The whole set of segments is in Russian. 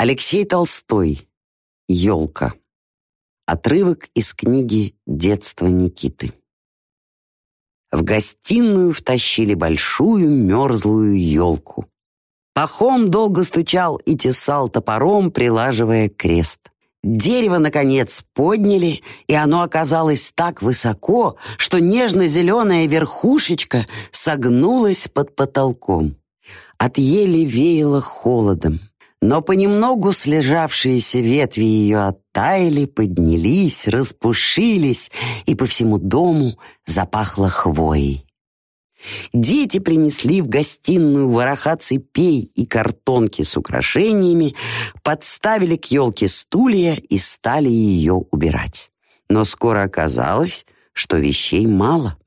Алексей Толстой. Елка. Отрывок из книги «Детство Никиты». В гостиную втащили большую мерзлую елку. Пахом долго стучал и тесал топором, прилаживая крест. Дерево, наконец, подняли, и оно оказалось так высоко, что нежно-зеленая верхушечка согнулась под потолком. От ели веяло холодом. Но понемногу слежавшиеся ветви ее оттаяли, поднялись, распушились, и по всему дому запахло хвоей. Дети принесли в гостиную вороха цепей и картонки с украшениями, подставили к елке стулья и стали ее убирать. Но скоро оказалось, что вещей мало.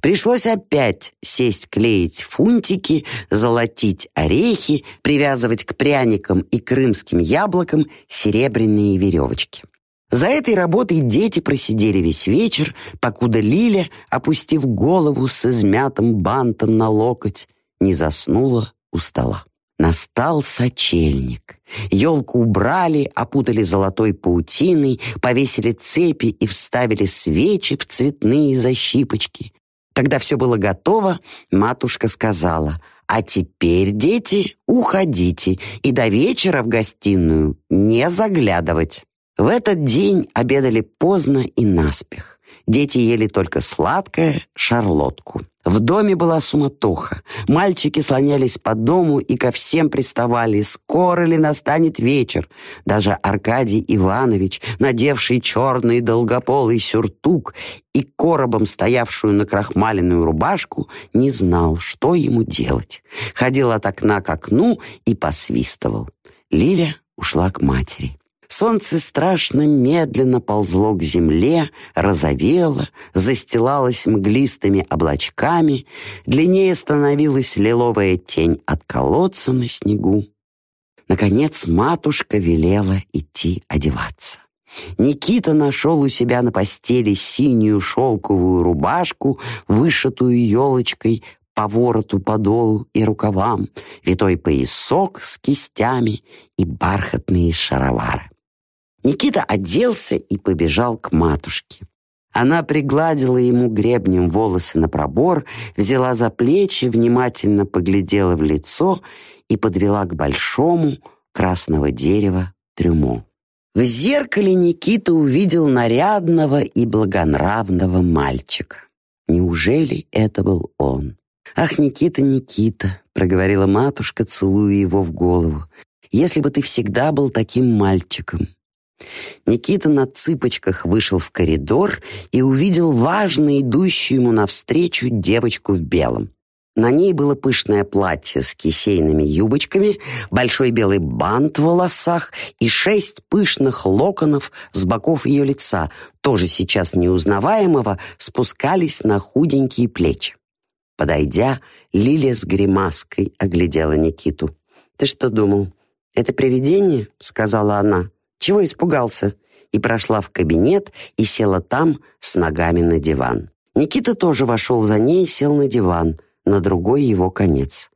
Пришлось опять сесть клеить фунтики, золотить орехи, привязывать к пряникам и крымским яблокам серебряные веревочки. За этой работой дети просидели весь вечер, покуда Лиля, опустив голову с измятым бантом на локоть, не заснула у стола. Настал сочельник. Елку убрали, опутали золотой паутиной, повесили цепи и вставили свечи в цветные защипочки. Когда все было готово, матушка сказала, «А теперь, дети, уходите и до вечера в гостиную не заглядывать». В этот день обедали поздно и наспех. Дети ели только сладкое, шарлотку. В доме была суматоха. Мальчики слонялись по дому и ко всем приставали. Скоро ли настанет вечер? Даже Аркадий Иванович, надевший черный долгополый сюртук и коробом стоявшую на крахмаленную рубашку, не знал, что ему делать. Ходил от окна к окну и посвистывал. Лиля ушла к матери. Солнце страшно медленно ползло к земле, розовело, застилалось мглистыми облачками, длиннее становилась лиловая тень от колодца на снегу. Наконец матушка велела идти одеваться. Никита нашел у себя на постели синюю шелковую рубашку, вышитую елочкой по вороту, подолу и рукавам, витой поясок с кистями и бархатные шаровары. Никита оделся и побежал к матушке. Она пригладила ему гребнем волосы на пробор, взяла за плечи, внимательно поглядела в лицо и подвела к большому красного дерева трюмо. В зеркале Никита увидел нарядного и благонравного мальчика. Неужели это был он? «Ах, Никита, Никита!» — проговорила матушка, целуя его в голову. «Если бы ты всегда был таким мальчиком!» Никита на цыпочках вышел в коридор и увидел важно идущую ему навстречу девочку в белом. На ней было пышное платье с кисейными юбочками, большой белый бант в волосах и шесть пышных локонов с боков ее лица, тоже сейчас неузнаваемого, спускались на худенькие плечи. Подойдя, Лилия с гримаской оглядела Никиту. «Ты что думал, это привидение?» — сказала она. Чего испугался?» И прошла в кабинет и села там с ногами на диван. Никита тоже вошел за ней и сел на диван, на другой его конец.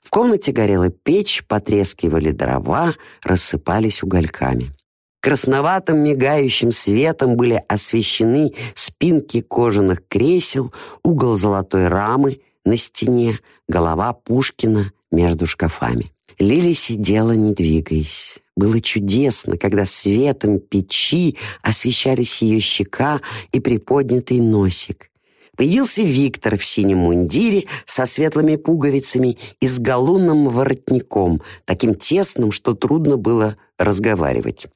В комнате горела печь, потрескивали дрова, рассыпались угольками. Красноватым мигающим светом были освещены спинки кожаных кресел, угол золотой рамы на стене, голова Пушкина между шкафами. Лили сидела, не двигаясь. Было чудесно, когда светом печи освещались ее щека и приподнятый носик. Появился Виктор в синем мундире со светлыми пуговицами и с галунным воротником, таким тесным, что трудно было разговаривать.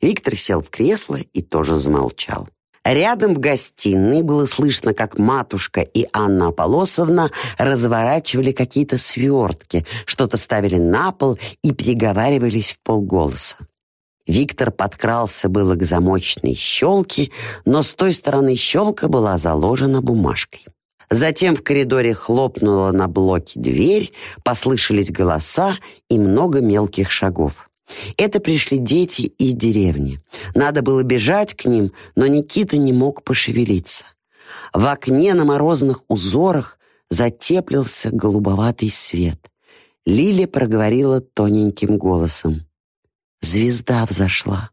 Виктор сел в кресло и тоже замолчал. Рядом в гостиной было слышно, как матушка и Анна Аполосовна разворачивали какие-то свертки, что-то ставили на пол и переговаривались в полголоса. Виктор подкрался было к замочной щелке, но с той стороны щелка была заложена бумажкой. Затем в коридоре хлопнула на блоке дверь, послышались голоса и много мелких шагов. Это пришли дети из деревни. Надо было бежать к ним, но Никита не мог пошевелиться. В окне на морозных узорах затеплился голубоватый свет. Лиля проговорила тоненьким голосом. звезда взошла.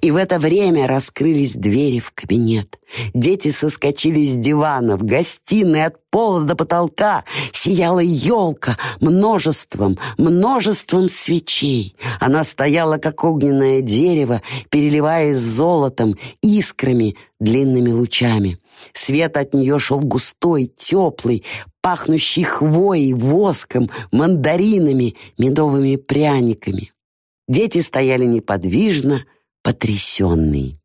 И в это время раскрылись двери в кабинет. Дети соскочили с дивана, в гостиной от пола до потолка сияла елка множеством, множеством свечей. Она стояла, как огненное дерево, переливаясь золотом, искрами, длинными лучами. Свет от нее шел густой, теплый, пахнущий хвоей, воском, мандаринами, медовыми пряниками. Дети стояли неподвижно, потрясенный.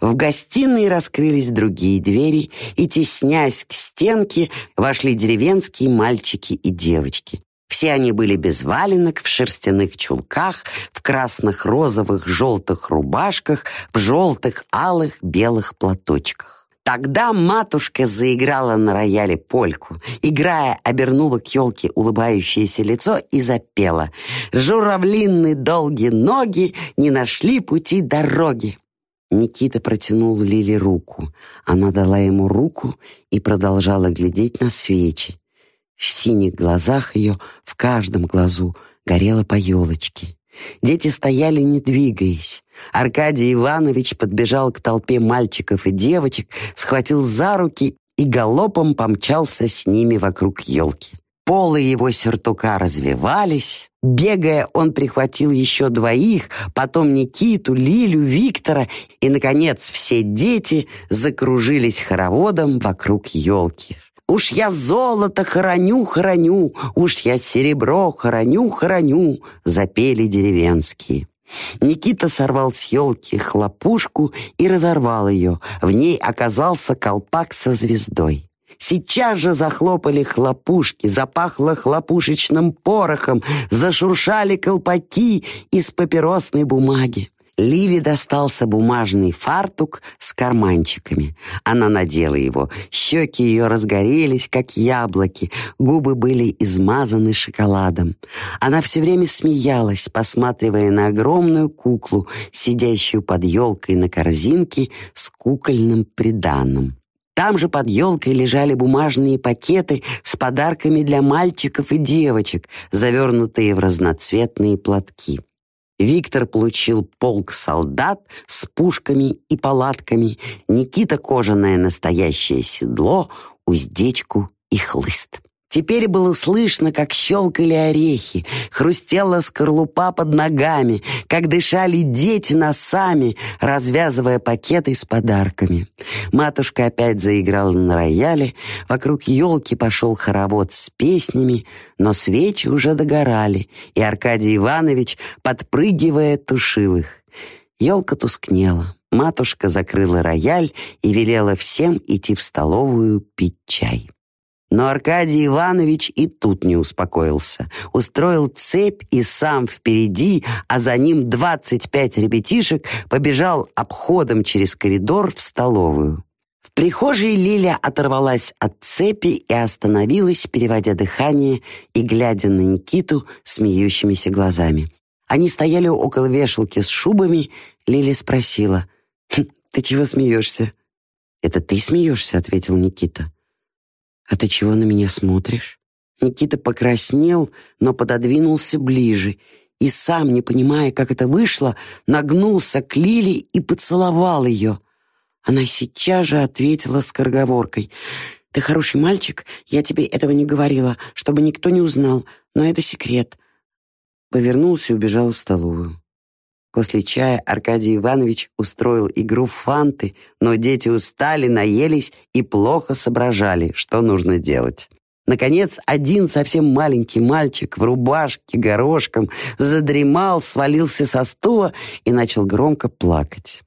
В гостиной раскрылись другие двери, и, теснясь к стенке, вошли деревенские мальчики и девочки. Все они были без валенок, в шерстяных чулках, в красных, розовых, желтых рубашках, в желтых, алых, белых платочках. Тогда матушка заиграла на рояле польку. Играя, обернула к елке улыбающееся лицо и запела. «Журавлины долгие ноги не нашли пути дороги». Никита протянул Лиле руку. Она дала ему руку и продолжала глядеть на свечи. В синих глазах ее, в каждом глазу, горела по елочке. Дети стояли, не двигаясь. Аркадий Иванович подбежал к толпе мальчиков и девочек, схватил за руки и галопом помчался с ними вокруг елки. Полы его сюртука развивались. Бегая, он прихватил еще двоих, потом Никиту, Лилю, Виктора, и, наконец, все дети закружились хороводом вокруг елки. Уж я золото хороню, хороню, уж я серебро хороню, хороню, запели деревенские. Никита сорвал с елки хлопушку и разорвал ее. В ней оказался колпак со звездой. Сейчас же захлопали хлопушки, запахло хлопушечным порохом, зашуршали колпаки из папиросной бумаги. Ливи достался бумажный фартук с карманчиками. Она надела его. Щеки ее разгорелись, как яблоки. Губы были измазаны шоколадом. Она все время смеялась, посматривая на огромную куклу, сидящую под елкой на корзинке с кукольным приданым. Там же под елкой лежали бумажные пакеты с подарками для мальчиков и девочек, завернутые в разноцветные платки. Виктор получил полк солдат с пушками и палатками, Никита кожаное настоящее седло, уздечку и хлыст. Теперь было слышно, как щелкали орехи, хрустела скорлупа под ногами, как дышали дети носами, развязывая пакеты с подарками. Матушка опять заиграла на рояле, вокруг елки пошел хоровод с песнями, но свечи уже догорали, и Аркадий Иванович, подпрыгивая, тушил их. Елка тускнела. Матушка закрыла рояль и велела всем идти в столовую пить чай. Но Аркадий Иванович и тут не успокоился. Устроил цепь и сам впереди, а за ним 25 ребятишек побежал обходом через коридор в столовую. В прихожей Лиля оторвалась от цепи и остановилась, переводя дыхание и глядя на Никиту смеющимися глазами. Они стояли около вешалки с шубами. Лиля спросила, «Хм, «Ты чего смеешься?» «Это ты смеешься?» — ответил Никита. «А ты чего на меня смотришь?» Никита покраснел, но пододвинулся ближе и сам, не понимая, как это вышло, нагнулся к Лиле и поцеловал ее. Она сейчас же ответила скороговоркой. «Ты хороший мальчик, я тебе этого не говорила, чтобы никто не узнал, но это секрет». Повернулся и убежал в столовую. После чая Аркадий Иванович устроил игру в фанты, но дети устали, наелись и плохо соображали, что нужно делать. Наконец, один совсем маленький мальчик в рубашке горошком задремал, свалился со стула и начал громко плакать.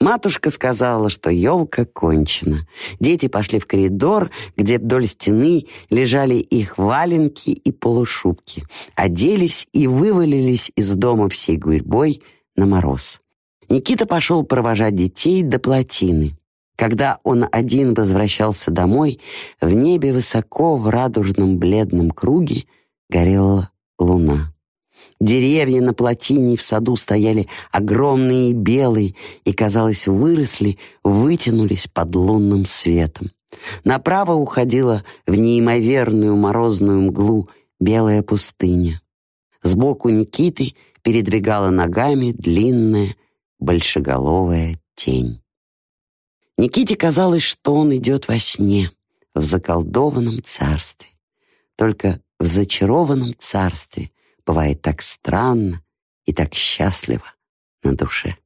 Матушка сказала, что елка кончена. Дети пошли в коридор, где вдоль стены лежали их валенки и полушубки, оделись и вывалились из дома всей гурьбой на мороз. Никита пошел провожать детей до плотины. Когда он один возвращался домой, в небе высоко в радужном бледном круге горела луна. Деревья на плотине и в саду стояли огромные и белые и, казалось, выросли, вытянулись под лунным светом. Направо уходила в неимоверную морозную мглу белая пустыня. Сбоку Никиты передвигала ногами длинная, большеголовая тень. Никите казалось, что он идет во сне, в заколдованном царстве. Только в зачарованном царстве бывает так странно и так счастливо на душе.